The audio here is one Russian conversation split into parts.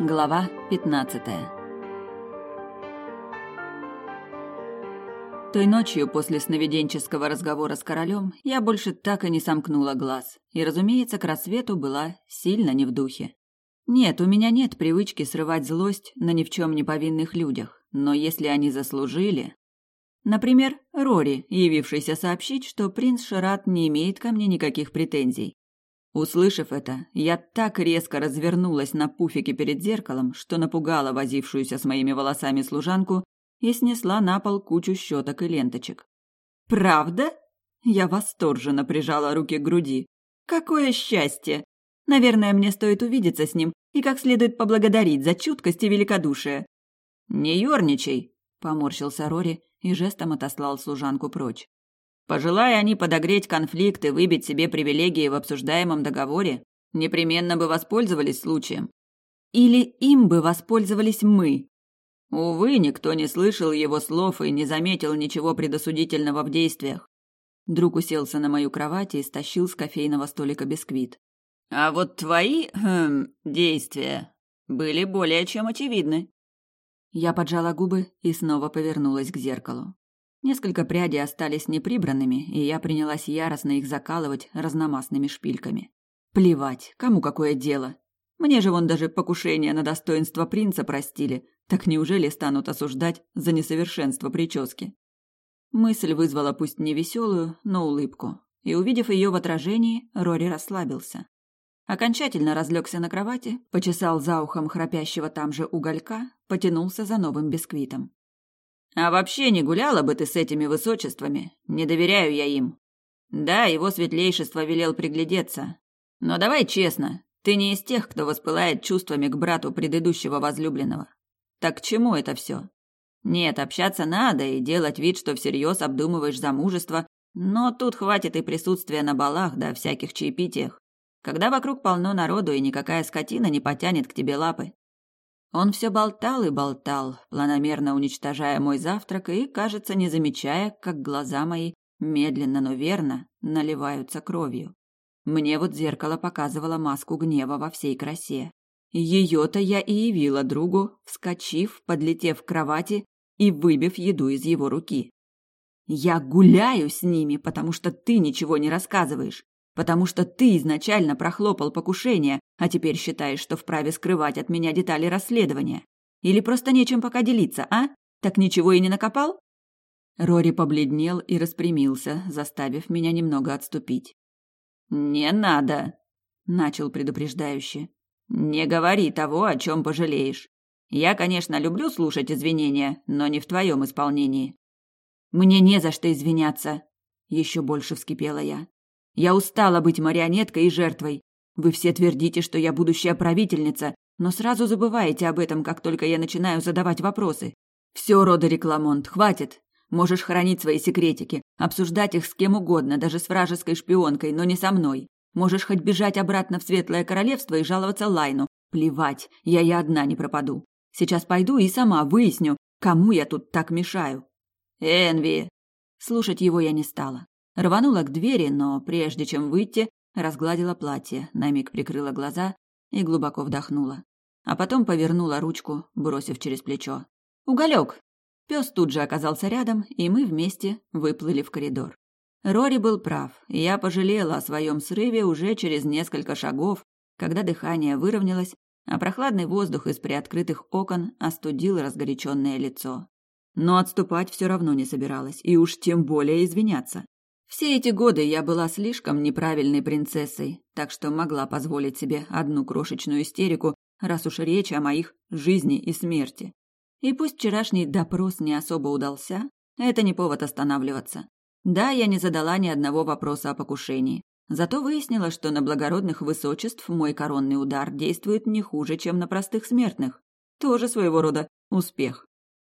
Глава 15 Той ночью после сновиденческого разговора с королем я больше так и не сомкнула глаз, и, разумеется, к рассвету была сильно не в духе. Нет, у меня нет привычки срывать злость на ни в чем не повинных людях, но если они заслужили... Например, Рори, явившийся сообщить, что принц Шарат не имеет ко мне никаких претензий. Услышав это, я так резко развернулась на пуфике перед зеркалом, что напугала возившуюся с моими волосами служанку и снесла на пол кучу щеток и ленточек. «Правда?» Я восторженно прижала руки к груди. «Какое счастье! Наверное, мне стоит увидеться с ним и как следует поблагодарить за чуткость и великодушие». «Не ерничай!» — поморщился Рори и жестом отослал служанку прочь. Пожелая они подогреть конфликт и выбить себе привилегии в обсуждаемом договоре, непременно бы воспользовались случаем. Или им бы воспользовались мы. Увы, никто не слышал его слов и не заметил ничего предосудительного в действиях. Друг уселся на мою кровать и стащил с кофейного столика бисквит. А вот твои хм, действия были более чем очевидны. Я поджала губы и снова повернулась к зеркалу. Несколько прядей остались неприбранными, и я принялась яростно их закалывать разномастными шпильками. Плевать, кому какое дело. Мне же вон даже покушение на достоинство принца простили, так неужели станут осуждать за несовершенство прически? Мысль вызвала пусть не веселую, но улыбку, и, увидев ее в отражении, Рори расслабился. Окончательно разлегся на кровати, почесал за ухом храпящего там же уголька, потянулся за новым бисквитом. А вообще не гуляла бы ты с этими высочествами, не доверяю я им. Да, его светлейшество велел приглядеться. Но давай честно, ты не из тех, кто воспылает чувствами к брату предыдущего возлюбленного. Так к чему это все? Нет, общаться надо и делать вид, что всерьез обдумываешь замужество, но тут хватит и присутствия на балах да всяких чаепитиях, когда вокруг полно народу и никакая скотина не потянет к тебе лапы. Он все болтал и болтал, планомерно уничтожая мой завтрак и, кажется, не замечая, как глаза мои медленно, но верно наливаются кровью. Мне вот зеркало показывало маску гнева во всей красе. Ее-то я и явила другу, вскочив, подлетев к кровати и выбив еду из его руки. Я гуляю с ними, потому что ты ничего не рассказываешь потому что ты изначально прохлопал покушение, а теперь считаешь, что вправе скрывать от меня детали расследования. Или просто нечем пока делиться, а? Так ничего и не накопал?» Рори побледнел и распрямился, заставив меня немного отступить. «Не надо», — начал предупреждающе. «Не говори того, о чем пожалеешь. Я, конечно, люблю слушать извинения, но не в твоем исполнении». «Мне не за что извиняться», — еще больше вскипела я. Я устала быть марионеткой и жертвой. Вы все твердите, что я будущая правительница, но сразу забываете об этом, как только я начинаю задавать вопросы. Все, Родерик Ламонт, хватит. Можешь хранить свои секретики, обсуждать их с кем угодно, даже с вражеской шпионкой, но не со мной. Можешь хоть бежать обратно в Светлое Королевство и жаловаться Лайну. Плевать, я и одна не пропаду. Сейчас пойду и сама выясню, кому я тут так мешаю. Энви. Слушать его я не стала. Рванула к двери, но прежде чем выйти, разгладила платье, на миг прикрыла глаза и глубоко вдохнула. А потом повернула ручку, бросив через плечо. «Уголек!» Пес тут же оказался рядом, и мы вместе выплыли в коридор. Рори был прав, и я пожалела о своем срыве уже через несколько шагов, когда дыхание выровнялось, а прохладный воздух из приоткрытых окон остудил разгоряченное лицо. Но отступать все равно не собиралась, и уж тем более извиняться. Все эти годы я была слишком неправильной принцессой, так что могла позволить себе одну крошечную истерику, раз уж речь о моих жизни и смерти. И пусть вчерашний допрос не особо удался, это не повод останавливаться. Да, я не задала ни одного вопроса о покушении. Зато выяснила, что на благородных высочеств мой коронный удар действует не хуже, чем на простых смертных. Тоже своего рода успех.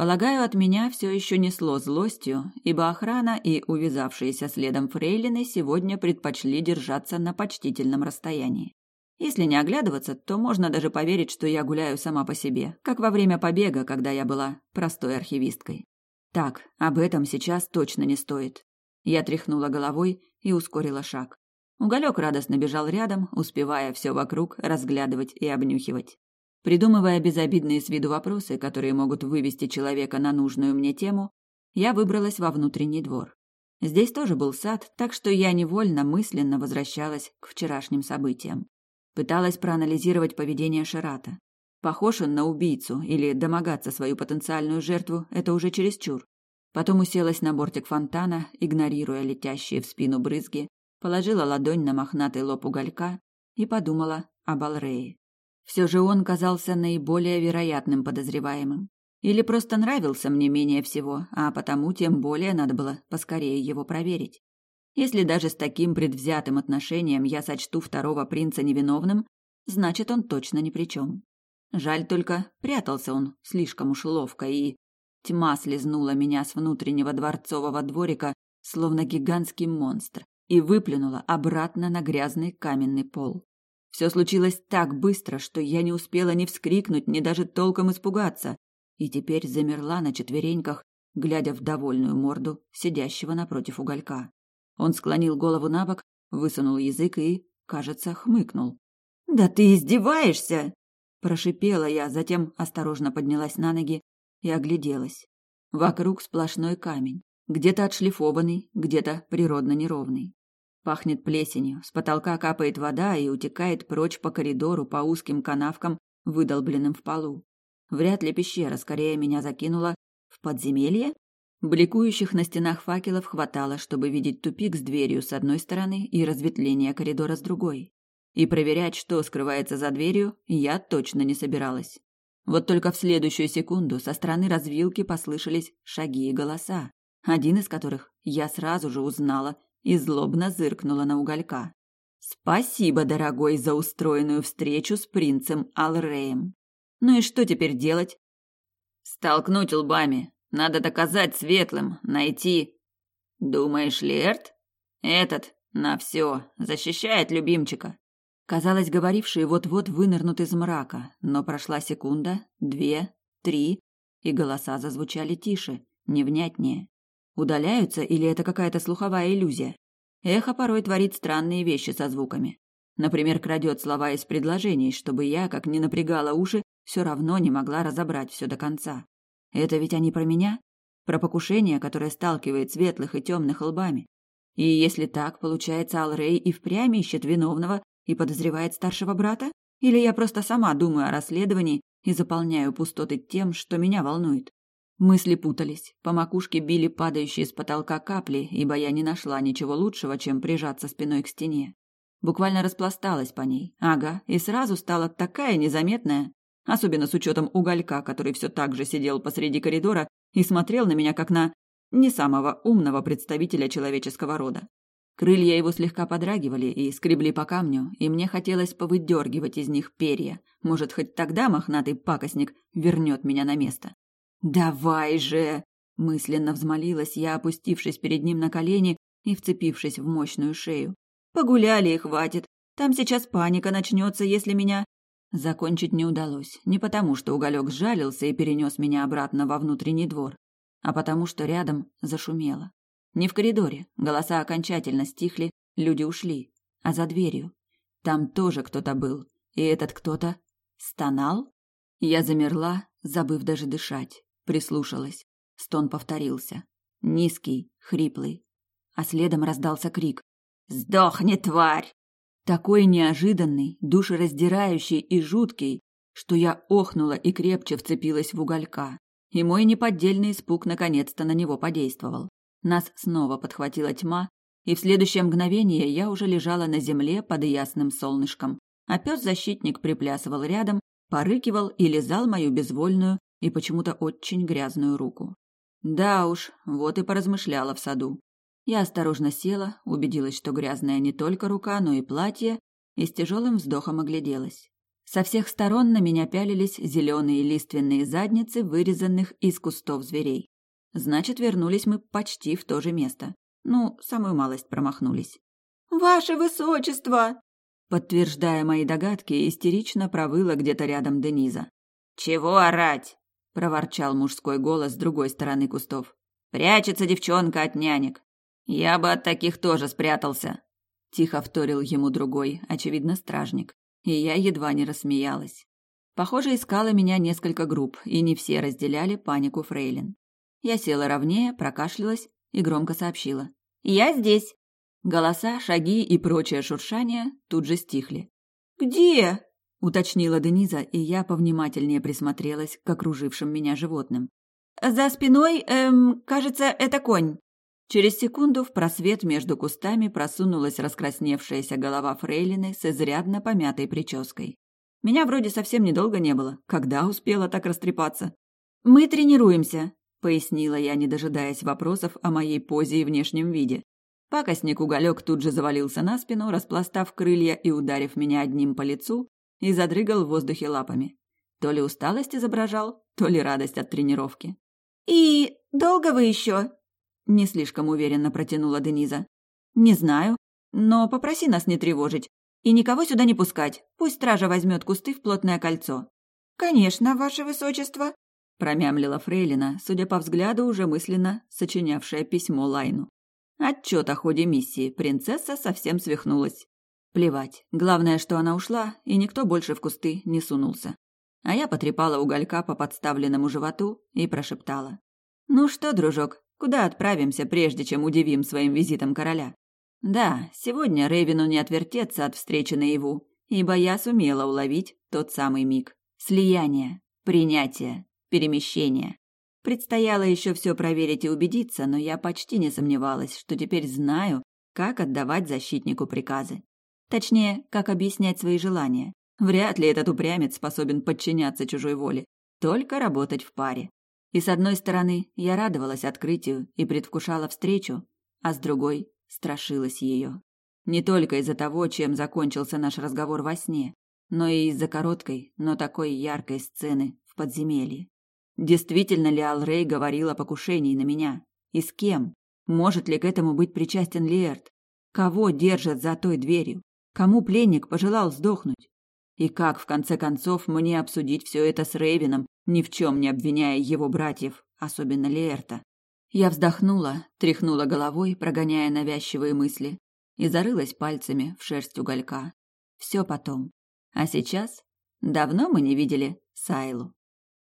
Полагаю, от меня все еще несло злостью, ибо охрана и увязавшиеся следом фрейлины сегодня предпочли держаться на почтительном расстоянии. Если не оглядываться, то можно даже поверить, что я гуляю сама по себе, как во время побега, когда я была простой архивисткой. Так, об этом сейчас точно не стоит. Я тряхнула головой и ускорила шаг. Уголек радостно бежал рядом, успевая все вокруг разглядывать и обнюхивать. Придумывая безобидные с виду вопросы, которые могут вывести человека на нужную мне тему, я выбралась во внутренний двор. Здесь тоже был сад, так что я невольно мысленно возвращалась к вчерашним событиям. Пыталась проанализировать поведение Шерата. Похож он на убийцу или домогаться свою потенциальную жертву – это уже чересчур. Потом уселась на бортик фонтана, игнорируя летящие в спину брызги, положила ладонь на мохнатый лоб уголька и подумала об Алрее. Все же он казался наиболее вероятным подозреваемым. Или просто нравился мне менее всего, а потому тем более надо было поскорее его проверить. Если даже с таким предвзятым отношением я сочту второго принца невиновным, значит, он точно ни при чем. Жаль только, прятался он слишком уж ловко, и... Тьма слезнула меня с внутреннего дворцового дворика, словно гигантский монстр, и выплюнула обратно на грязный каменный пол. Все случилось так быстро, что я не успела ни вскрикнуть, ни даже толком испугаться, и теперь замерла на четвереньках, глядя в довольную морду сидящего напротив уголька. Он склонил голову на бок, высунул язык и, кажется, хмыкнул. «Да ты издеваешься!» Прошипела я, затем осторожно поднялась на ноги и огляделась. Вокруг сплошной камень, где-то отшлифованный, где-то природно неровный. Пахнет плесенью, с потолка капает вода и утекает прочь по коридору по узким канавкам, выдолбленным в полу. Вряд ли пещера, скорее меня закинула в подземелье. Бликующих на стенах факелов хватало, чтобы видеть тупик с дверью с одной стороны и разветвление коридора с другой. И проверять, что скрывается за дверью, я точно не собиралась. Вот только в следующую секунду со стороны развилки послышались шаги и голоса, один из которых я сразу же узнала и злобно зыркнула на уголька. «Спасибо, дорогой, за устроенную встречу с принцем Алреем. Ну и что теперь делать?» «Столкнуть лбами. Надо доказать светлым, найти...» «Думаешь, Лерт? Этот на все защищает любимчика». Казалось, говорившие вот-вот вынырнут из мрака, но прошла секунда, две, три, и голоса зазвучали тише, невнятнее. Удаляются или это какая-то слуховая иллюзия? Эхо порой творит странные вещи со звуками. Например, крадет слова из предложений, чтобы я, как ни напрягала уши, все равно не могла разобрать все до конца. Это ведь они про меня? Про покушение, которое сталкивает светлых и темных лбами. И если так, получается, Алрей и впрямь ищет виновного и подозревает старшего брата? Или я просто сама думаю о расследовании и заполняю пустоты тем, что меня волнует? Мысли путались, по макушке били падающие с потолка капли, ибо я не нашла ничего лучшего, чем прижаться спиной к стене. Буквально распласталась по ней. Ага, и сразу стала такая незаметная, особенно с учетом уголька, который все так же сидел посреди коридора и смотрел на меня как на не самого умного представителя человеческого рода. Крылья его слегка подрагивали и скребли по камню, и мне хотелось повыдергивать из них перья. Может, хоть тогда мохнатый пакостник вернет меня на место. «Давай же!» – мысленно взмолилась я, опустившись перед ним на колени и вцепившись в мощную шею. «Погуляли и хватит. Там сейчас паника начнется, если меня...» Закончить не удалось. Не потому, что уголек сжалился и перенес меня обратно во внутренний двор, а потому, что рядом зашумело. Не в коридоре. Голоса окончательно стихли, люди ушли. А за дверью. Там тоже кто-то был. И этот кто-то стонал? Я замерла, забыв даже дышать. Прислушалась. Стон повторился. Низкий, хриплый. А следом раздался крик. «Сдохни, тварь!» Такой неожиданный, душераздирающий и жуткий, что я охнула и крепче вцепилась в уголька. И мой неподдельный испуг наконец-то на него подействовал. Нас снова подхватила тьма, и в следующее мгновение я уже лежала на земле под ясным солнышком, а пес-защитник приплясывал рядом, порыкивал и лизал мою безвольную и почему-то очень грязную руку. Да уж, вот и поразмышляла в саду. Я осторожно села, убедилась, что грязная не только рука, но и платье, и с тяжелым вздохом огляделась. Со всех сторон на меня пялились зеленые лиственные задницы, вырезанных из кустов зверей. Значит, вернулись мы почти в то же место. Ну, самую малость промахнулись. «Ваше высочество!» Подтверждая мои догадки, истерично провыла где-то рядом Дениза. «Чего орать?» – проворчал мужской голос с другой стороны кустов. «Прячется девчонка от нянек. Я бы от таких тоже спрятался!» Тихо вторил ему другой, очевидно, стражник. И я едва не рассмеялась. Похоже, искало меня несколько групп, и не все разделяли панику Фрейлин. Я села ровнее, прокашлялась и громко сообщила. «Я здесь!» Голоса, шаги и прочее шуршание тут же стихли. «Где?» — уточнила Дениза, и я повнимательнее присмотрелась к окружившим меня животным. «За спиной, эм, кажется, это конь». Через секунду в просвет между кустами просунулась раскрасневшаяся голова фрейлины с изрядно помятой прической. Меня вроде совсем недолго не было. Когда успела так растрепаться? «Мы тренируемся», — пояснила я, не дожидаясь вопросов о моей позе и внешнем виде. Пакостник уголек тут же завалился на спину, распластав крылья и ударив меня одним по лицу, и задрыгал в воздухе лапами. То ли усталость изображал, то ли радость от тренировки. «И долго вы еще?» — не слишком уверенно протянула Дениза. «Не знаю, но попроси нас не тревожить. И никого сюда не пускать. Пусть стража возьмет кусты в плотное кольцо. Конечно, ваше высочество, промямлила Фрейлина, судя по взгляду, уже мысленно сочинявшая письмо Лайну. Отчет о ходе миссии. Принцесса совсем свихнулась. Плевать. Главное, что она ушла, и никто больше в кусты не сунулся. А я потрепала уголька по подставленному животу и прошептала. «Ну что, дружок, куда отправимся, прежде чем удивим своим визитом короля?» Да, сегодня Рейвину не отвертеться от встречи наяву, ибо я сумела уловить тот самый миг. Слияние, принятие, перемещение. Предстояло еще все проверить и убедиться, но я почти не сомневалась, что теперь знаю, как отдавать защитнику приказы. Точнее, как объяснять свои желания. Вряд ли этот упрямец способен подчиняться чужой воле, только работать в паре. И с одной стороны, я радовалась открытию и предвкушала встречу, а с другой страшилась ее. Не только из-за того, чем закончился наш разговор во сне, но и из-за короткой, но такой яркой сцены в подземелье. Действительно ли Алрей говорил о покушении на меня? И с кем? Может ли к этому быть причастен Лиэрт? Кого держат за той дверью? Кому пленник пожелал сдохнуть? И как, в конце концов, мне обсудить все это с Рейвином, ни в чем не обвиняя его братьев, особенно Лиэрта? Я вздохнула, тряхнула головой, прогоняя навязчивые мысли, и зарылась пальцами в шерсть уголька. Все потом. А сейчас давно мы не видели Сайлу.